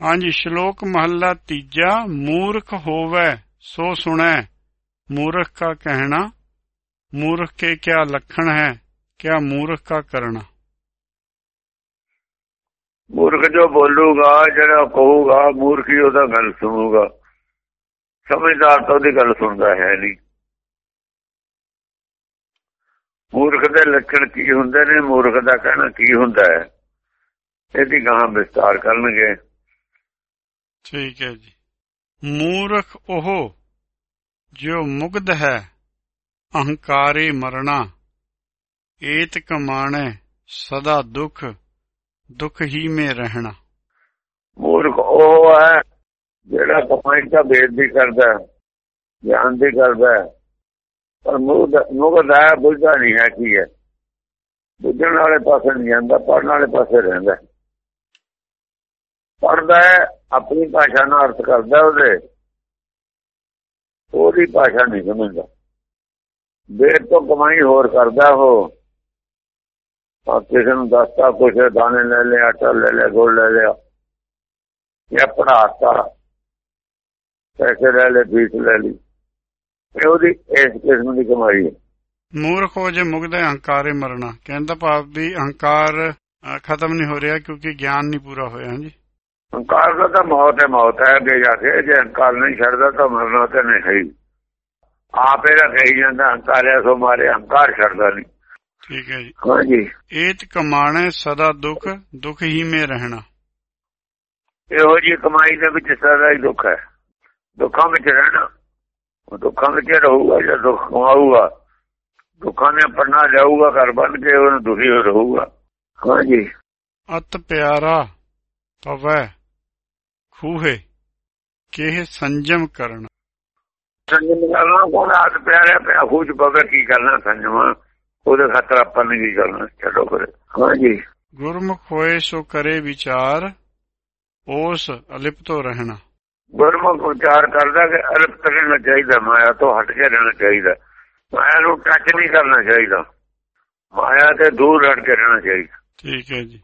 ਹਾਂਜੀ ਸ਼ਲੋਕ ਮਹੱਲਾ ਤੀਜਾ ਮੂਰਖ ਹੋਵੇ ਸੋ ਸੁਣੈ ਮੂਰਖ का कहना मूर्ख के क्या लक्षण है क्या मूर्ख का करना ਮੂਰਖ ਜੋ ਬੋਲੂਗਾ ਜਿਹੜਾ ਕਹੂਗਾ ਮੂਰਖ ਹੀ ਉਹਦਾ ਗੱਲ ਸੁਣੂਗਾ ਸਮਝਦਾਰ ਤਾਂ ਉਹਦੀ ਗੱਲ ਸੁਣਦਾ ਹੈ ਨਹੀਂ ਮੂਰਖ ਦੇ ਲੱਛਣ ਕੀ ਹੁੰਦੇ ਨੇ ਮੂਰਖ ਦਾ ਕਹਿਣਾ ਕੀ ਹੁੰਦਾ ਹੈ ਇਹਦੀ ਗਾਂ ਵਿਸਤਾਰ ਕਰਨਗੇ ਠੀਕ ਹੈ ਜੀ। ਮੂਰਖ ਉਹ ਜੋ ਮੁਗਧ ਹੈ, ਅਹੰਕਾਰੇ ਮਰਣਾ, ਏਤ ਕਮਾਣੈ ਸਦਾ ਦੁਖ ਦੁਖ ਹੀ ਮੇ ਰਹਿਣਾ। ਮੂਰਖ ਉਹ ਹੈ ਜਿਹੜਾ ਕਮਾਈ ਦਾ ਬੇਇੱਜ਼ਤੀ ਕਰਦਾ ਗਿਆਨ ਦੀ ਕਰਦਾ ਹੈ। ਪਰ ਮੁਗਧ ਹੈ, ਬੁੱਝਦਾ ਨਹੀਂ ਹੈ ਕੀ ਹੈ। ਬੁੱਝਣ ਵਾਲੇ ਪਾਸੇ ਨਹੀਂ ਜਾਂਦਾ ਪੜਨ ਵਾਲੇ ਪਾਸੇ ਰਹਿੰਦਾ ਪੜਦਾ ਆਪਣੀ ਭਾਸ਼ਾ ਨਾਲ ਅਰਥ ਕਰਦਾ ਉਹਦੇ। ਉਹਦੀ ਭਾਸ਼ਾ ਨਹੀਂ ਸਮਝਦਾ। ਬੇਰ ਤੋਂ ਕਮਾਈ ਹੋਰ ਕਰਦਾ ਉਹ। ਆ ਕਿਸੇ ਨੂੰ ਦੱਸਤਾ, ਕੁਛ ਦਾਣੇ ਲੈ ਲਿਆ ਆਟਾ ਲੈ ਲਿਆ, ਗੁੜ ਲੈ ਲਿਆ। ਜਾਂ ਪੜਾਤਾ ਪੈਸੇ ਲੈ ਲੈ ਫੀਸ ਲੈ ਲਈ। ਇਹ ਉਹਦੀ ਇਸ ਕਿਸਮ ਦੀ ਕਮਾਈ ਹੈ। ਮੂਰਖ ਹੋ ਜੇ ਮੁਗਧ ਹੈ ਮਰਨਾ। ਕਹਿੰਦਾ ਭਾਵ ਵੀ ਅਹੰਕਾਰ ਖਤਮ ਨਹੀਂ ਹੋ ਰਿਹਾ ਕਿਉਂਕਿ ਗਿਆਨ ਨਹੀਂ ਪੂਰਾ ਹੋਇਆ, ਹਾਂਜੀ? ਹੰਕਾਰ ਦਾ ਤਾਂ ਮੌਤ ਹੈ ਮੌਤ ਹੈ ਅੱਗੇ ਜਾ ਕੇ ਜੇ ਹੰਕਾਰ ਨਹੀਂ ਛੱਡਦਾ ਤਾਂ ਮਰਨਾ ਤੇ ਨਹੀਂ ਹੈ ਹੀ। ਆਪ ਇਹਦਾ ਕਹੀ ਜਾਂਦਾ ਹੰਕਾਰਿਆ ਸੋ ਮਾਰੇ ਹੰਕਾਰ ਛੱਡਦਾ ਨਹੀਂ। ਠੀਕ ਹੈ ਜੀ। ਹਾਂਜੀ ਏਤ ਕਮਾਣੈ ਸਦਾ ਦੁਖ ਦੁਖ ਹੀ ਮੇ ਰਹਿਣਾ। ਇਹੋ ਜੀ ਕਮਾਈ ਦੇ ਵਿੱਚ ਸਦਾ ਹੀ ਦੁੱਖ ਹੈ। ਦੁੱਖਾਂ ਵਿੱਚ ਰਹਿਣਾ। ਉਹ ਦੁੱਖਾਂ ਵਿੱਚ ਰਹੂਗਾ ਜਾਂ ਦੁੱਖ ਕਮਾਊਗਾ। ਦੁੱਖਾਂ ਨੇ ਪੜਨਾ ਜਾਊਗਾ ਘਰ ਬਣ ਕੇ ਉਹਨੂੰ ਦੁਖੀ ਹੋ ਰਹੂਗਾ ਹਾਂਜੀ ਅਤ ਪਿਆਰਾ। ਪਵੈ ਖੂਹੇ ਕਿਹ ਸੰਜਮ ਕਰਨ। ਸੰਜਮ ਕਰਨਾ ਕੋਣ ਆਦ ਪਿਆਰਿਆ ਪਿਆ ਖੂਜ ਪਵੇ ਕੀ ਕਰਨਾ ਸੰਜਮ? ਉਹਦੇ ਖਾਤਰ ਆਪਾਂ ਨੇ ਕੀ ਕਰਨਾ? ਛੱਡੋ ਪਰੇ ਹਾਂਜੀ ਗੁਰਮੁਖ ਹੋਏ ਸੋ ਕਰੇ ਵਿਚਾਰ ਉਸ ਅਲਿਪਤੋ ਰਹਿਣਾ। ਗੁਰਮੁਖ ਵਿਚਾਰ ਕਰਦਾ ਕਿ ਅਲਪ ਰਹਿਣਾ ਚਾਹੀਦਾ ਮਾਇਆ ਤੋਂ ਹਟ ਕੇ ਰਹਿਣਾ ਚਾਹੀਦਾ। ਮਾਇਆ ਨੂੰ ਟੱਚ ਨਹੀਂ ਕਰਨਾ ਚਾਹੀਦਾ। ਮਾਇਆ ਤੇ ਦੂਰ ਹਟ ਕੇ ਰਹਿਣਾ ਚਾਹੀਦਾ। ਠੀਕ ਹੈ ਜੀ।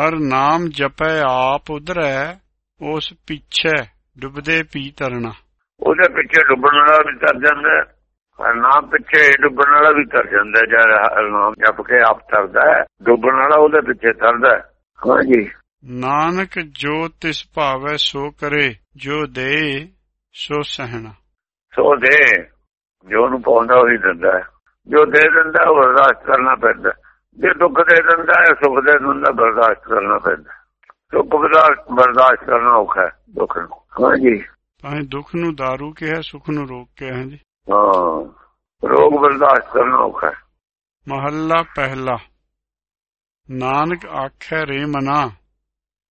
ਹਰ ਨਾਮ ਜਪੈ ਆਪ ਉਧਰੈ ਉਸ ਪਿੱਛੇ ਡੁੱਬਦੇ ਪੀ ਤਰਨਾ ਉਹਦੇ ਪਿੱਛੇ ਡੁੱਬਣ ਵਾਲਾ ਵੀ ਤਰ ਜਾਂਦਾ ਹੈ। ਹਰ ਨਾਮ ਪਿੱਛੇ ਡੁੱਬਣ ਵਾਲਾ ਵੀ ਤਰ ਜਾਂਦਾ। ਜਦ ਹਰ ਨਾਮ ਜਪ ਕੇ ਆਪ ਤਰਦਾ ਹੈ ਡੁੱਬਣ ਵਾਲਾ ਉਹਦੇ ਪਿੱਛੇ ਤਰਦਾ ਹਾਂਜੀ ਨਾਨਕ ਜੋ ਤਿਸ ਭਾਵੈ ਸੋ ਕਰੇ ਜੋ ਦੇ ਸੋ ਸਹਿਣਾ ਸੋ ਦੇ ਜੋ ਉਹਨੂੰ ਪਾਉਂਦਾ ਉਹੀ ਦਿੰਦਾ ਜੋ ਦੇ ਦਿੰਦਾ ਉਹ ਬਰਦਾਸ਼ਤ ਕਰਨਾ ਪੈਂਦਾ। ਜੇ ਦੁੱਖ ਦੇ ਦਿੰਦਾ ਹੈ ਸੁੱਖ ਦੇ ਦਿੰਦਾ ਬਰਦਾਸ਼ਤ ਕਰਨਾ ਪੈਂਦਾ। ਸੁੱਖ ਬਰਦਾਸ਼ਤ ਬਰਦਾਸ਼ਤ ਕਰਨਾ ਔਖਾ ਹੈ ਦੁੱਖ ਨੂੰ। ਹਾਂਜੀ ਇਹ ਦੁੱਖ ਨੂੰ दारू ਕਿਹਾ ਸੁਖ ਨੂੰ ਰੋਕ ਕੇ ਹੈ ਜੀ। ਹਾਂ ਰੋਗ ਬਰਦਾਸ਼ਤ ਕਰਨਾ ਔਖਾ ਹੈ। ਮਹੱਲਾ ਪਹਿਲਾ। ਨਾਨਕ ਆਖੈ ਰੇ ਮਨਾ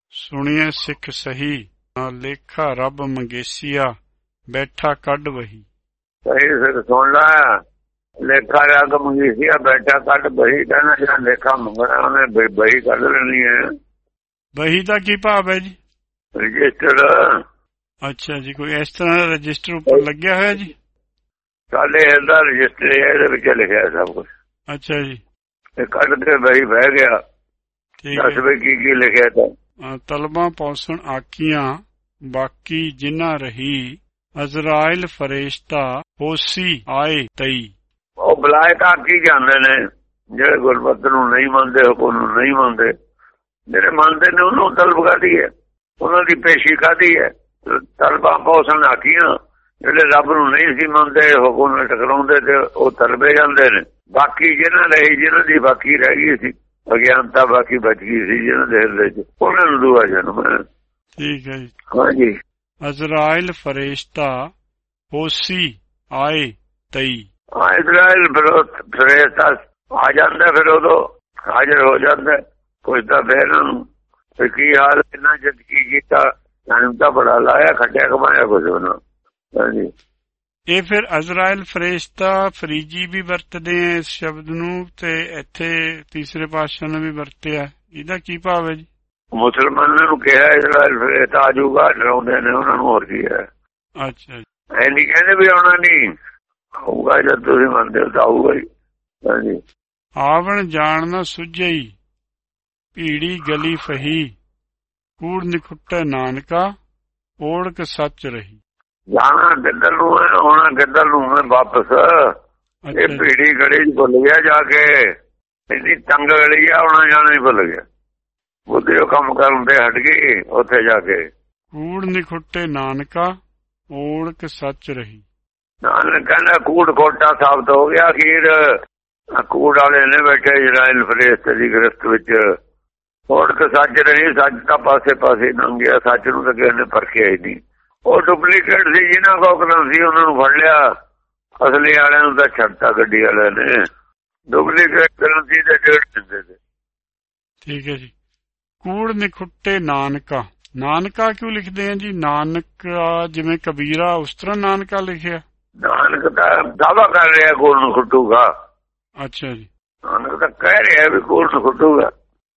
ਸੁਣੀਏ ਸਿੱਖ ਸਹੀ ਲੇਖਾ ਰੱਬ ਮੰਗੇਸੀਆ ਬੈਠਾ ਕੱਢ ਵਹੀ। ਸਹੀ ਸਿਰ ਸੁਣ ਲੈ। ਲੇਖਾ ਰਗ ਮੰਗੀ ਸੀ ਆ ਬੈਠਾ ਕੱਢ ਬਹੀ ਕਹਿੰਦਾ ਜਾਂ ਲੇਖਾ ਮੰਗਣਾ ਉਹਨੇ ਬਹੀ ਕੱਢ ਲੈਣੀ ਹੈ। ਵਹੀ ਦਾ ਕੀ ਭਾਵ ਹੈ ਜੀ? ਰਜਿਸਟਰ। ਅੱਛਾ ਜੀ ਕੋਈ ਇਸ ਤਰ੍ਹਾਂ ਦਾ ਰਜਿਸਟਰ ਉੱਪਰ ਲੱਗਿਆ ਹੋਇਆ ਜੀ? ਸਾਡੇ ਇਹਦਾ ਰਜਿਸਟਰ ਇਹਦੇ ਵਿੱਚ ਲਿਖਿਆ ਸਭ ਕੁਝ ਅੱਛਾ ਜੀ। ਇਹ ਕੱਢ ਕੇ ਬਹੀ ਬਹਿ ਗਿਆ। ਠੀਕ ਦੱਸ ਹੈ ਵੀ ਕੀ ਕੀ ਲਿਖਿਆ ਤਾਂ। ਤਲਬਾਂ ਪੌਸਣ ਆਕੀਆਂ ਬਾਕੀ ਜਿਨ੍ਹਾਂ ਰਹੀ ਅਜ਼ਰਾਇਲ ਫਰੇਸ਼ਤਾ ਹੋਸੀ ਆਏ ਤਈ। ਉਹ ਬੁਲਾਏ ਤਾਂ ਕੀ ਜਾਂਦੇ ਨੇ। ਜਿਹੜੇ ਗੁਰਮਤਿ ਨੂੰ ਨਹੀਂ ਮੰਨਦੇ ਹੁਕਮ ਨੂੰ ਨਹੀਂ ਮੰਨਦੇ। ਜਿਹੜੇ ਮੰਨਦੇ ਨੇ ਉਹਨੂੰ ਤਲਬ ਕਾਦੀ ਹੈ? ਉਹਨਾਂ ਦੀ ਪੇਸ਼ੀ ਕਾਦੀ ਹੈ? ਤਲਬਾਂ ਪੌਸਣ ਆਕੀਆਂ ਜਿਹੜੇ ਰੱਬ ਨੂੰ ਨਹੀਂ ਸੀ ਮੰਨਦੇ ਹੁਕਮ ਨਾਲ ਟਕਰਾਉਂਦੇ ਤੇ ਉਹ ਤਲਬੇ ਜਾਂਦੇ ਨੇ। ਬਾਕੀ ਜਿਹਨਾਂ ਰਹੀ ਜਿਹਨਾਂ ਦੀ ਬਾਕੀ ਰਹਿ ਗਈ ਸੀ ਅਗਿਆਨਤਾ ਬਾਕੀ ਬਚ ਗਈ ਸੀ ਜਿਹਨਾਂ ਦੇ ਹਿਰਦੇ 'ਚ ਉਹਨਾਂ ਨੂੰ ਦੁਆ ਜਨਮ ਠੀਕ ਹੈ ਜੀ। ਹਾਂਜੀ ਅਜ਼ਰਾਇਲ ਫਰੇਸ਼ਤਾ ਹੋਸੀ ਆਏ ਤਈ। ਹਾਂ ਇਸਰਾਇਲ ਫਰੇਸਤਾ ਆ ਜਾਂਦਾ ਫਿਰ ਉਦੋਂ ਹਾਜ਼ਰ ਹੋ ਜਾਂਦਾ ਕੋਈ ਤਾਂ ਫਿਰ ਉਹਨੂੰ ਕੀ ਹਾਲ ਇਹਨਾਂ ਜਦ ਕੀ ਕੀਤਾ ਸਾਨੂੰ ਤਾਂ ਬੜਾ ਲਾਇਆ ਖੱਟਿਆ ਕਮਾਇਆ ਕੁਝ ਉਹਨਾਂ। ਹਾਂਜੀ। ਇਹ ਫਿਰ ਅਜ਼ਰਾਇਲ ਫਰੇਸ਼ਤਾ ਫਰੀਜੀ ਵੀ ਵਰਤਦੇ ਆ ਇਸ ਸ਼ਬਦ ਨੂੰ ਤੇ ਇੱਥੇ ਤੀਸਰੇ ਪਾਤਸ਼ਾਹ ਨੇ ਵੀ ਵਰਤਿਆ। ਇਹਦਾ ਕੀ ਭਾਵ ਹੈ ਜੀ? ਮੁਸਲਮਾਨਾਂ ਨੂੰ ਕਿਹਾ ਇਸਰਾਇਲ ਫਰੇਸਤਾ ਆ ਜਾਊਗਾ ਡਰਾਉਂਦੇ ਨੇ ਉਹਨਾਂ ਨੂੰ ਹੋਰ ਕੀ ਹੈ। ਅੱਛਾ ਜੀ। ਐ ਨਹੀਂ ਕਹਿੰਦੇ ਵੀ ਆਉਣਾ ਨਹੀਂ। ਆਊਗਾ ਜਦ ਤੁਸੀਂ ਮੰਨਦੇ ਹੋ ਤਾਂ ਆਊਗਾ ਹੀ। ਹਾਂਜੀ। ਆਵਣ ਜਾਣ ਨਾ ਸੁਝਈ ਭੀੜੀ ਗਲੀ ਫਹੀ ਕੂੜ ਨਿਖੁੱਟੇ ਨਾਨਕਾ ਓੜਕ ਸੱਚ ਰਹੀ। ਜਾਣਾ ਕਿੱਧਰ ਨੂੰ ਹੈ ਆਉਣਾ ਕਿੱਧਰ ਨੂੰ ਹੈ ਵਾਪਸ। ਇਹ ਪੀੜੀ ਗੜੀ ਚ ਭੁੱਲ ਗਿਆ ਜਾ ਕੇ। ਇੰਨੀ ਤੰਗ ਗਲੀ ਆ ਆਉਣਾ ਜਾਣਾ ਹੀ ਭੁੱਲ ਗਿਆ। ਬੁੱਧੀ ਉਹ ਕੰਮ ਕਰਨ ਤੇ ਹਟ ਗਈ ਉੱਥੇ ਜਾ ਕੇ। ਕੂੜ ਨਿਖੁੱਟੇ ਨਾਨਕਾ ਓੜਕ ਸੱਚ ਰਹੀ। ਨਾਨਕ ਕਹਿੰਦਾ, ਕੂੜ ਕੋਟਾ ਸਾਬਤ ਹੋ ਗਿਆ, ਅਖੀਰ ਕੂੜ ਵਾਲੇ ਨੇ ਬੈਠੇ ਇਜ਼ਰਾਈਲ ਫਰੇਸਤ ਦੀ ਗ੍ਰਸਤ ਵਿੱਚ। ਹੋਰ ਕਿ ਸੱਚ ਰਹੀ ਸੱਚ ਤਾਂ ਪਾਸੇ ਪਾਸੇ ਲੰਘ ਸੱਚ ਨੂੰ ਤਾਂ ਕਿਸੇ ਨੇ ਪਰਖਿਆ ਹੀ ਨਹੀਂ। ਉਹ ਡੁਪਲੀਕੇਟ ਸੀ, ਜਿਨ੍ਹਾਂ ਕੋਲ ਸੀ, ਉਹਨਾਂ ਨੂੰ ਫੜ ਲਿਆ। ਅਸਲੀ ਵਾਲਿਆਂ ਨੂੰ ਤਾਂ ਛੱਡਤਾ ਗੱਡੀ ਵਾਲਿਆਂ ਨੇ। ਡੁਪਲੀਕੇਟ ਕਰੰਸੀ ਦੇ ਡੇਢ ਦਿੰਦੇ ਤੇ ਠੀਕ ਹੈ ਜੀ। ਕੂੜ ਨਿਖੁੱਟੇ ਨਾਨਕਾ। ਨਾਨਕਾ ਕਿਉਂ ਲਿਖਦੇ ਆ ਜੀ? ਨਾਨਕ ਜਿਵੇਂ ਕਬੀਰਾ, ਉਸ ਤਰ੍ਹਾਂ ਨਾਨਕਾ ਲਿਖਿਆ। ਨਾਨਕ ਤਾਂ ਦਾਵਾ ਕਰ ਰਿਹਾ ਕੋਲ ਨੂੰ ਖੁੱਟੂਗਾ। ਅੱਛਾ ਜੀ। ਨਾਨਕ ਤਾਂ ਕਹਿ ਰਿਹਾ ਵੀ ਕੋਲ ਨੂੰ ਖੁੱਟੂਗਾ।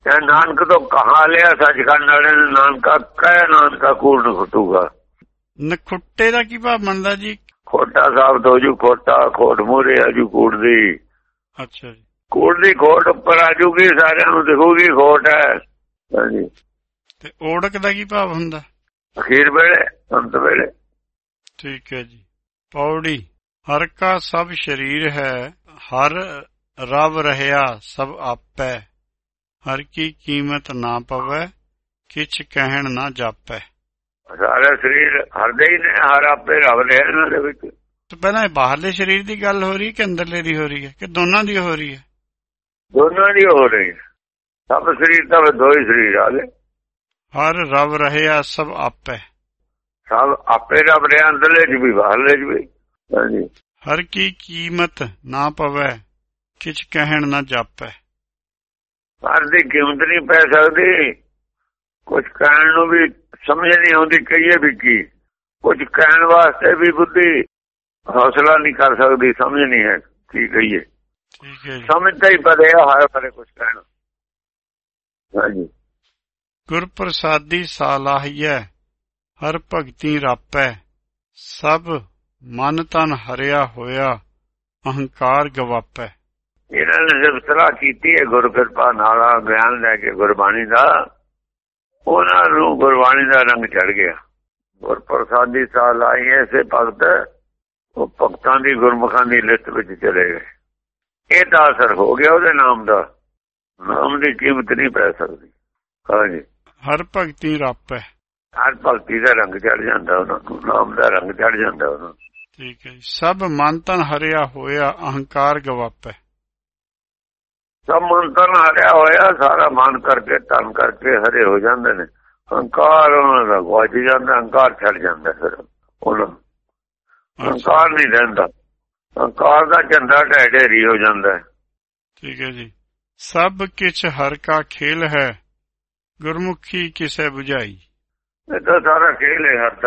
ਤੇ ਨਾਨਕ ਤੋਂ ਕਹਾ ਲਿਆ ਸੱਚਖੰਡ ਵਾਲੇ ਨੇ ਨਾਨਕਾ ਕਹਿ ਨਾਨਕਾ ਕੋਲ ਨੂੰ ਖੁੱਟੂਗਾ। ਨਖੁੱਟੇ ਦਾ ਕੀ ਭਾਵ ਬਣਦਾ ਜੀ? ਖੋਟਾ ਹੋ ਜੂ ਖੋਟਾ ਖੋਟ ਮੂਰੇ ਆਜੂ ਕੂੜ ਦੀ। ਅੱਛਾ ਜੀ। ਕੂੜ ਦੀ ਖੋਟ ਉੱਪਰ ਆਜੂਗੀ ਸਾਰਿਆਂ ਨੂੰ ਦਿਖੂਗੀ ਖੋਟ ਹੈ। ਹਾਂਜੀ। ਤੇ ਓੜਕ ਦਾ ਕੀ ਭਾਵ ਹੁੰਦਾ? ਅਖੀਰ ਵੇਲੇ ਅੰਤ ਵੇਲੇ। ਠੀਕ ਹੈ ਜੀ। ਪੌੜੀ। ਹਰ ਕਾ ਸਭ ਸ਼ਰੀਰ ਹੈ ਹਰ ਰਵ ਰਹਿਆ ਸਭ ਆਪੈ। ਹਰ ਕੀ ਕੀਮਤ ਨਾ ਪਵੈ ਕਿਛ ਕਹਿਣ ਨਾ ਜਾਪੈ। ਸਾਰਾ ਸਰੀਰ ਹਰਦੇ ਹੀ ਨੇ ਹਰ ਆਪੇ ਰਵ ਰਿਹਾ ਇਹਨਾਂ ਦੇ ਵਿੱਚ। ਤੇ ਪਹਿਲਾਂ ਇਹ ਬਾਹਰਲੇ ਸਰੀਰ ਦੀ ਗੱਲ ਹੋ ਰਹੀ ਹੈ ਕਿ ਅੰਦਰਲੇ ਦੀ ਹੋ ਰਹੀ ਹੈ ਕਿ ਦੋਨਾਂ ਦੀ ਹੋ ਰਹੀ ਹੈ? ਦੋਨਾਂ ਦੀ ਹੋ ਰਹੀ ਹੈ। ਸਭ ਸਰੀਰ ਤਾਂ ਦੋ ਹੀ ਸਰੀਰ ਆ ਗਏ। ਹਰ ਰਵ ਰਹਿਆ ਸਭ ਆਪੈ। ਸਭ ਆਪੇ ਰਵ ਰਿਹਾ ਅੰਦਰਲੇ ਚ ਵੀ ਬਾਹਰਲੇ ਚ ਵੀ। ਹਾਂਜੀ। ਹਰ ਕੀ ਕੀਮਤ ਨਾ ਪਵੈ ਕਿਛ ਕਹਿਣ ਨਾ ਜਾਪੈ। ਹਰ ਦੀ ਕੀਮਤ ਨਹੀਂ ਪੈ ਸਕਦੀ। ਕੁਝ ਕਹਿਣ ਨੂੰ ਵੀ ਸਮਝ ਨਹੀਂ ਆਉਂਦੀ ਕਹੀਏ ਵੀ ਕੀ। ਕੁਝ ਕਹਿਣ ਵਾਸਤੇ ਵੀ ਬੁੱਧੀ ਹੌਸਲਾ ਨਹੀਂ ਕਰ ਸਕਦੀ ਸਮਝ ਨਹੀਂ ਹੈ ਕੀ ਕਹੀਏ। ਠੀਕ ਹੈ ਜੀ। ਸਮਝਦਾ ਹੀ ਪਰੇ ਆ ਹਰ ਬਾਰੇ ਕੁਝ ਕਹਿਣਾ ਹਾਂਜੀ। ਗੁਰ ਪ੍ਰਸਾਦੀ ਸਾਲਾਹੀਐ। ਹਰ ਭਗਤੀ ਰਾਪੈ ਸਭ ਮਨ ਤਨ ਹਰਿਆ ਹੋਇਆ ਅਹੰਕਾਰ ਗਵਾਪੈ ਇਹਨਾਂ ਨੇ ਜਦ ਸਲਾਹ ਕੀਤੀ ਹੈ ਗੁਰ ਕਿਰਪਾ ਨਾਲ ਗਿਆਨ ਲੈ ਕੇ ਗੁਰਬਾਣੀ ਦਾ ਉਹਨਾਂ ਨੂੰ ਗੁਰਬਾਣੀ ਦਾ ਰੰਗ ਚੜ ਗਿਆ। ਗੁਰ ਪ੍ਰਸਾਦੀ ਸਾਲ ਆਈ ਐਸੇ ਭਗਤ ਉਹ ਭਗਤਾਂ ਦੀ ਗੁਰਮੁਖਾਂ ਦੀ ਲਿਸਟ ਵਿੱਚ ਚਲੇ ਗਏ। ਇਹ ਤਾਂ ਅਸਰ ਹੋ ਗਿਆ ਉਹਦੇ ਨਾਮ ਦਾ। ਨਾਮ ਦੀ ਕੀਮਤ ਨਹੀਂ ਪੈ ਸਕਦੀ। ਹਾਂਜੀ। ਹਰ ਭਗਤੀ ਰਾਪੈ ਹਰ ਭਗਤੀ ਦਾ ਰੰਗ ਚੜ ਜਾਂਦਾ ਉਹਨਾਂ ਨੂੰ ਨਾਮ ਦਾ ਰੰਗ ਚੜ ਜਾਂਦਾ ਉਹਨਾਂ ਠੀਕ ਹੈ ਸਭ ਮਨ ਤਨ ਹਰਿਆ ਹੋਇਆ ਅਹੰਕਾਰ ਗਵਾਪੈ। ਸਭ ਮਨ ਤਨ ਹਰਿਆ ਹੋਇਆ ਸਾਰਾ ਮਨ ਕਰਕੇ ਤਨ ਕਰਕੇ ਹਰੇ ਹੋ ਜਾਂਦੇ ਨੇ। ਹੰਕਾਰ ਉਹਨਾਂ ਦਾ ਗਵਾਚ ਜਾਂਦਾ ਹੰਕਾਰ ਛੱਡ ਜਾਂਦਾ ਫਿਰ ਉਹਨਾਂ ਨੂੰ। ਹੰਕਾਰ ਨਹੀਂ ਰਹਿੰਦਾ। ਹੰਕਾਰ ਦਾ ਝੰਡਾ ਢੇਰੀ ਹੋ ਜਾਂਦਾ। ਠੀਕ ਹੈ ਜੀ। ਸਭ ਕਿਛ ਹਰ ਕਾ ਖੇਲ ਹੈ ਗੁਰਮੁਖੀ ਕਿਸੈ 부ਝਾਈ ਇਹ ਤਾਂ ਸਾਰਾ ਖੇਲ ਹੈ? ਹੱਥ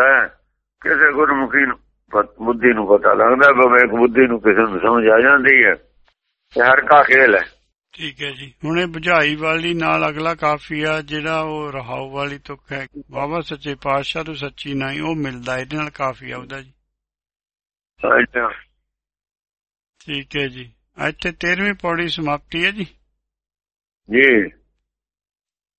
ਕਿਸੇ ਗੁਰਮੁਖੀ ਨੂੰ ਬੁੱਧੀ ਨੂੰ ਪਤਾ ਲੱਗਦਾ ਵਿਵੇਕ ਬੁੱਧੀ ਨੂੰ ਕਿਸੇ ਨੂੰ ਸਮਝ ਆ ਜਾਂਦੀ ਹੈ। ਇਹ ਹਰ ਕਾ ਖੇਲ ਹੈ। ਠੀਕ ਹੈ ਜੀ। ਹੁਣ ਇਹ 부ਝਾਈ ਵਾਲੀ ਨਾਲ ਅਗਲਾ ਕਾਫੀਆ ਜਿਹੜਾ ਉਹ ਰਹਾਉ ਵਾਲੀ ਤੁਕ ਹੈ। ਬਾਬਾ ਸੱਚੇ ਪਾਤਸ਼ਾਹ ਤੋਂ ਸੱਚੀ ਨਹੀਂ ਉਹ ਮਿਲਦਾ ਇਹਦੇ ਨਾਲ ਕਾਫੀਆ ਉਹਦਾ ਜੀ। ਅੱਛਾ। ਠੀਕ ਹੈ ਜੀ। ਇੱਥੇ 13ਵੀਂ ਪੌੜੀ ਸਮਾਪਤੀ ਹੈ ਜੀ। ਜੀ।